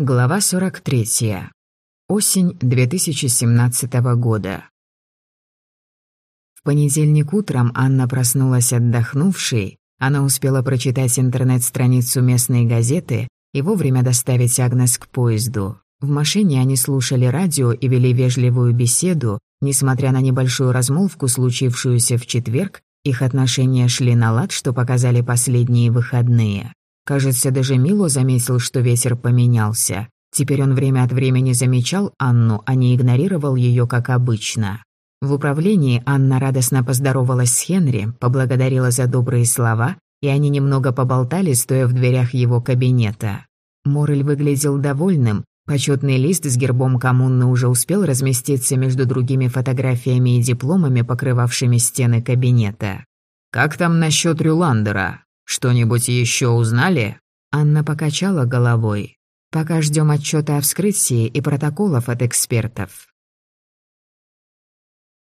Глава 43. Осень 2017 года. В понедельник утром Анна проснулась отдохнувшей. Она успела прочитать интернет-страницу местной газеты и вовремя доставить Агнес к поезду. В машине они слушали радио и вели вежливую беседу. Несмотря на небольшую размолвку, случившуюся в четверг, их отношения шли на лад, что показали последние выходные. Кажется, даже Мило заметил, что ветер поменялся. Теперь он время от времени замечал Анну, а не игнорировал ее, как обычно. В управлении Анна радостно поздоровалась с Хенри, поблагодарила за добрые слова, и они немного поболтали, стоя в дверях его кабинета. Морель выглядел довольным, почетный лист с гербом коммуны уже успел разместиться между другими фотографиями и дипломами, покрывавшими стены кабинета. «Как там насчет Рюландера?» «Что-нибудь еще узнали?» Анна покачала головой. «Пока ждем отчета о вскрытии и протоколов от экспертов».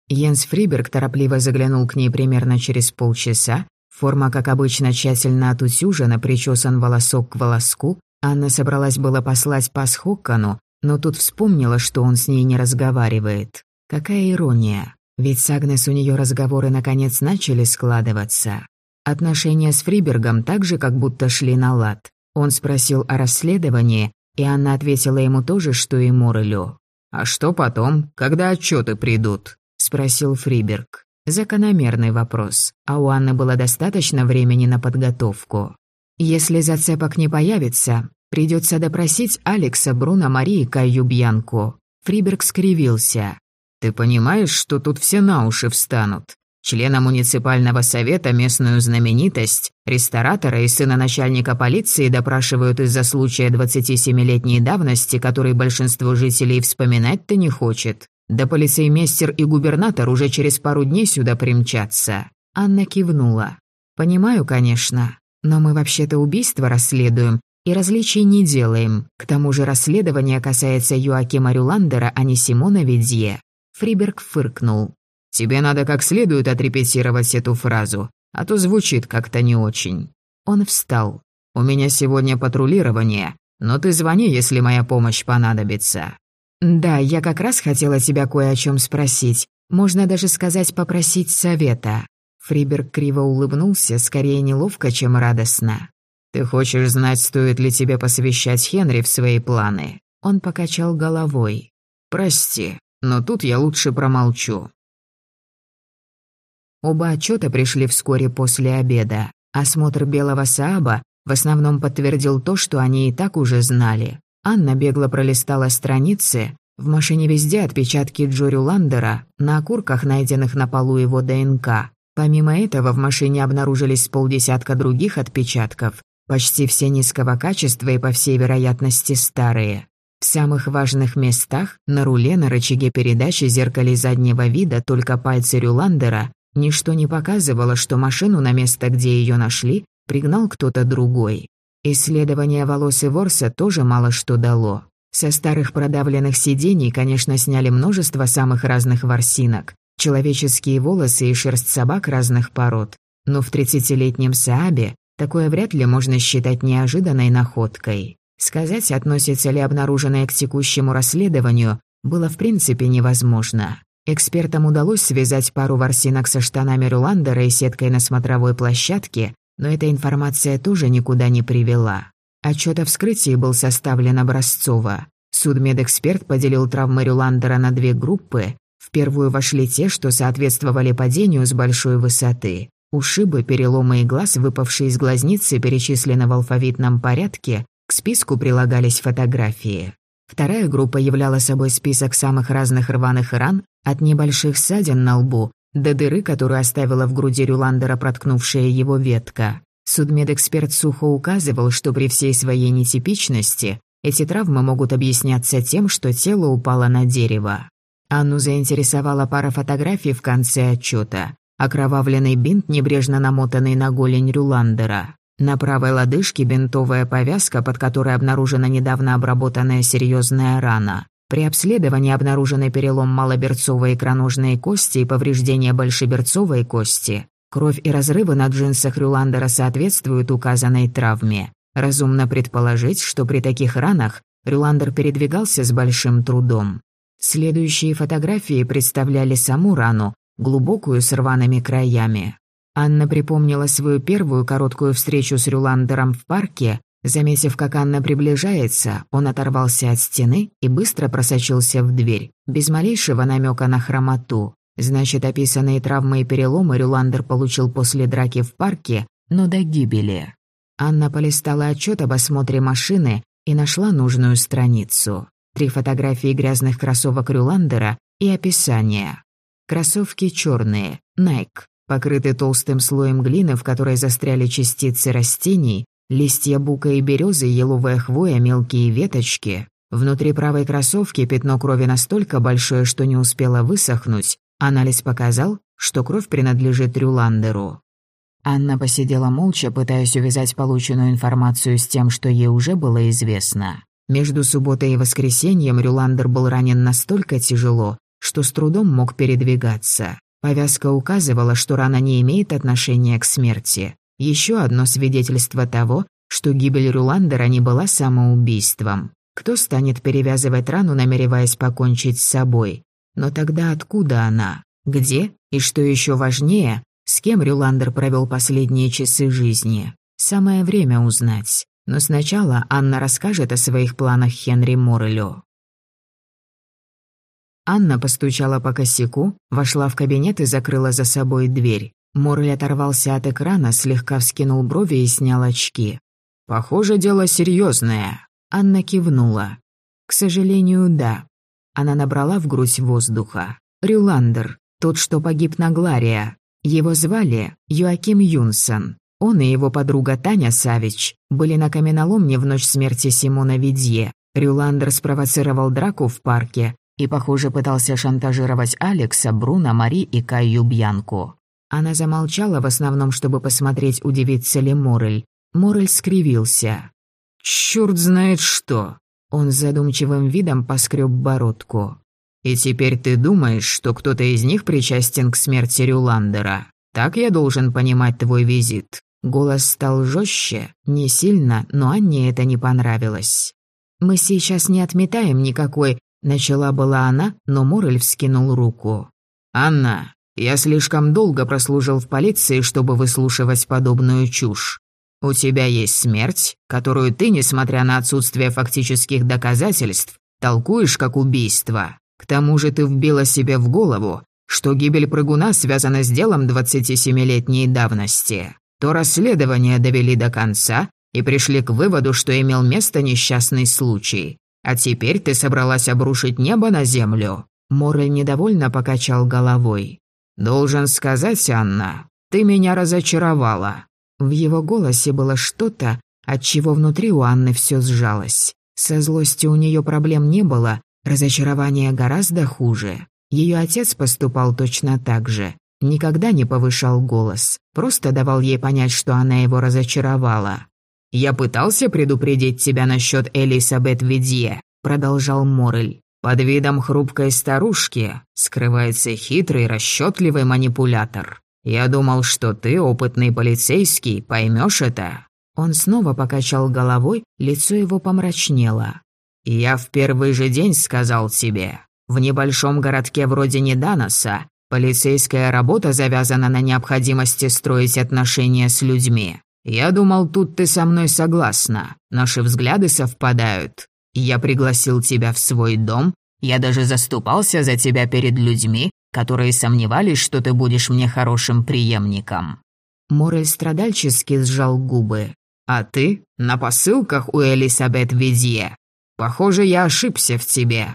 Йенс Фриберг торопливо заглянул к ней примерно через полчаса. Форма, как обычно, тщательно отутюжена, причесан волосок к волоску. Анна собралась было послать пас Хоккану, но тут вспомнила, что он с ней не разговаривает. Какая ирония. Ведь с Агнес у нее разговоры наконец начали складываться. Отношения с Фрибергом также как будто шли на лад. Он спросил о расследовании, и Анна ответила ему то же, что и Морелю. «А что потом, когда отчеты придут?» – спросил Фриберг. Закономерный вопрос, а у Анны было достаточно времени на подготовку. Если зацепок не появится, придется допросить Алекса, Бруно, Марии, Каю Бьянку. Фриберг скривился. «Ты понимаешь, что тут все на уши встанут? Члена муниципального совета местную знаменитость, ресторатора и сына начальника полиции допрашивают из-за случая 27-летней давности, который большинство жителей вспоминать-то не хочет. Да полицеймейстер и губернатор уже через пару дней сюда примчатся». Анна кивнула. «Понимаю, конечно, но мы вообще-то убийство расследуем и различий не делаем. К тому же расследование касается Юакима Рюландера, а не Симона Ведье». Фриберг фыркнул. Тебе надо как следует отрепетировать эту фразу, а то звучит как-то не очень». Он встал. «У меня сегодня патрулирование, но ты звони, если моя помощь понадобится». «Да, я как раз хотела тебя кое о чем спросить. Можно даже сказать попросить совета». Фриберг криво улыбнулся, скорее неловко, чем радостно. «Ты хочешь знать, стоит ли тебе посвящать Хенри в свои планы?» Он покачал головой. «Прости, но тут я лучше промолчу. Оба отчета пришли вскоре после обеда. Осмотр белого Сааба в основном подтвердил то, что они и так уже знали. Анна бегло пролистала страницы. В машине везде отпечатки Джори Ландера, на окурках, найденных на полу его ДНК. Помимо этого, в машине обнаружились полдесятка других отпечатков, почти все низкого качества и, по всей вероятности, старые. В самых важных местах, на руле, на рычаге передачи, зеркале заднего вида, только пальцы Рюландера Ничто не показывало, что машину на место, где ее нашли, пригнал кто-то другой. Исследование волос и ворса тоже мало что дало. Со старых продавленных сидений, конечно, сняли множество самых разных ворсинок, человеческие волосы и шерсть собак разных пород. Но в 30-летнем Саабе такое вряд ли можно считать неожиданной находкой. Сказать, относится ли обнаруженное к текущему расследованию, было в принципе невозможно. Экспертам удалось связать пару ворсинок со штанами Руландера и сеткой на смотровой площадке, но эта информация тоже никуда не привела. Отчет о вскрытии был составлен образцово. Судмедэксперт поделил травмы Рюландера на две группы. В первую вошли те, что соответствовали падению с большой высоты. Ушибы, переломы и глаз, выпавшие из глазницы, перечислены в алфавитном порядке, к списку прилагались фотографии. Вторая группа являла собой список самых разных рваных ран, от небольших ссадин на лбу до дыры, которую оставила в груди Рюландера проткнувшая его ветка. Судмедэксперт сухо указывал, что при всей своей нетипичности эти травмы могут объясняться тем, что тело упало на дерево. Анну заинтересовала пара фотографий в конце отчета. Окровавленный бинт, небрежно намотанный на голень Рюландера. На правой лодыжке бинтовая повязка, под которой обнаружена недавно обработанная серьезная рана. При обследовании обнаружены перелом малоберцовой икроножной кости и повреждение большеберцовой кости. Кровь и разрывы на джинсах Рюландера соответствуют указанной травме. Разумно предположить, что при таких ранах Рюландер передвигался с большим трудом. Следующие фотографии представляли саму рану, глубокую с рваными краями. Анна припомнила свою первую короткую встречу с Рюландером в парке. Заметив, как Анна приближается, он оторвался от стены и быстро просочился в дверь, без малейшего намека на хромоту. Значит, описанные травмы и переломы Рюландер получил после драки в парке, но до гибели. Анна полистала отчет об осмотре машины и нашла нужную страницу. Три фотографии грязных кроссовок Рюландера и описание. Кроссовки черные, Nike, покрыты толстым слоем глины, в которой застряли частицы растений, листья бука и березы, еловая хвоя, мелкие веточки. Внутри правой кроссовки пятно крови настолько большое, что не успело высохнуть. Анализ показал, что кровь принадлежит Рюландеру. Анна посидела молча, пытаясь увязать полученную информацию с тем, что ей уже было известно. Между субботой и воскресеньем Рюландер был ранен настолько тяжело, что с трудом мог передвигаться. Повязка указывала, что рана не имеет отношения к смерти. Еще одно свидетельство того, что гибель Рюландера не была самоубийством. Кто станет перевязывать рану, намереваясь покончить с собой? Но тогда откуда она? Где? И что еще важнее, с кем Рюландер провел последние часы жизни? Самое время узнать. Но сначала Анна расскажет о своих планах Хенри Моррелю. Анна постучала по косяку, вошла в кабинет и закрыла за собой дверь. Моррель оторвался от экрана, слегка вскинул брови и снял очки. «Похоже, дело серьезное. Анна кивнула. «К сожалению, да». Она набрала в грудь воздуха. «Рюландер, тот, что погиб на Глария. Его звали Юаким Юнсон. Он и его подруга Таня Савич были на каменоломне в ночь смерти Симона Видье. Рюландер спровоцировал драку в парке и, похоже, пытался шантажировать Алекса, Бруно, Мари и Каю Бьянку. Она замолчала в основном, чтобы посмотреть, удивится ли Морель. Морель скривился. «Чёрт знает что!» Он с задумчивым видом поскреб бородку. И теперь ты думаешь, что кто-то из них причастен к смерти Рюландера? Так я должен понимать твой визит». Голос стал жестче, не сильно, но Анне это не понравилось. «Мы сейчас не отметаем никакой...» Начала была она, но Морель вскинул руку. «Анна, я слишком долго прослужил в полиции, чтобы выслушивать подобную чушь. У тебя есть смерть, которую ты, несмотря на отсутствие фактических доказательств, толкуешь как убийство. К тому же ты вбила себе в голову, что гибель прыгуна связана с делом 27-летней давности. То расследование довели до конца и пришли к выводу, что имел место несчастный случай. А теперь ты собралась обрушить небо на землю». Моррель недовольно покачал головой. «Должен сказать, Анна, ты меня разочаровала». В его голосе было что-то, от чего внутри у Анны все сжалось. Со злостью у нее проблем не было, Разочарование гораздо хуже. Ее отец поступал точно так же. Никогда не повышал голос, просто давал ей понять, что она его разочаровала. «Я пытался предупредить тебя насчет Элисабет Видье», — продолжал Морель. «Под видом хрупкой старушки скрывается хитрый, расчетливый манипулятор. Я думал, что ты, опытный полицейский, поймешь это». Он снова покачал головой, лицо его помрачнело. «Я в первый же день сказал тебе, в небольшом городке вроде Неданоса полицейская работа завязана на необходимости строить отношения с людьми. Я думал, тут ты со мной согласна, наши взгляды совпадают. Я пригласил тебя в свой дом, я даже заступался за тебя перед людьми, которые сомневались, что ты будешь мне хорошим преемником». Морель страдальчески сжал губы. «А ты на посылках у Элисабет Визье Похоже, я ошибся в тебе».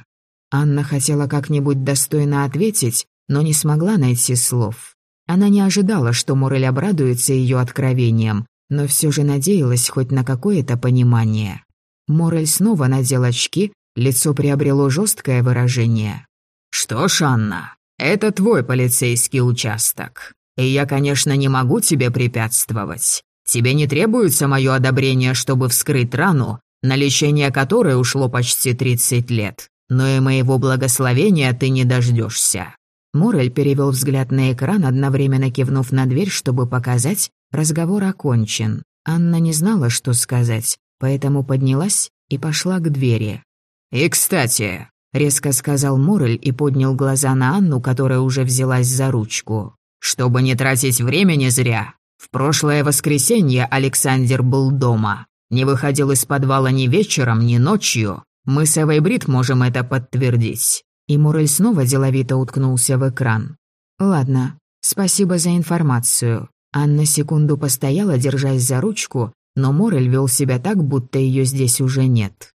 Анна хотела как-нибудь достойно ответить, но не смогла найти слов. Она не ожидала, что Морель обрадуется ее откровением, но все же надеялась хоть на какое-то понимание. Морель снова надел очки, лицо приобрело жесткое выражение. «Что ж, Анна, это твой полицейский участок. И я, конечно, не могу тебе препятствовать. Тебе не требуется мое одобрение, чтобы вскрыть рану, на лечение которой ушло почти 30 лет. Но и моего благословения ты не дождешься. Морель перевел взгляд на экран, одновременно кивнув на дверь, чтобы показать, разговор окончен. Анна не знала, что сказать, поэтому поднялась и пошла к двери. «И кстати», — резко сказал Морель и поднял глаза на Анну, которая уже взялась за ручку. «Чтобы не тратить времени зря, в прошлое воскресенье Александр был дома. Не выходил из подвала ни вечером, ни ночью. Мы с Эвой Брит можем это подтвердить». И Морель снова деловито уткнулся в экран. «Ладно, спасибо за информацию». Анна секунду постояла, держась за ручку, но Морель вел себя так, будто ее здесь уже нет.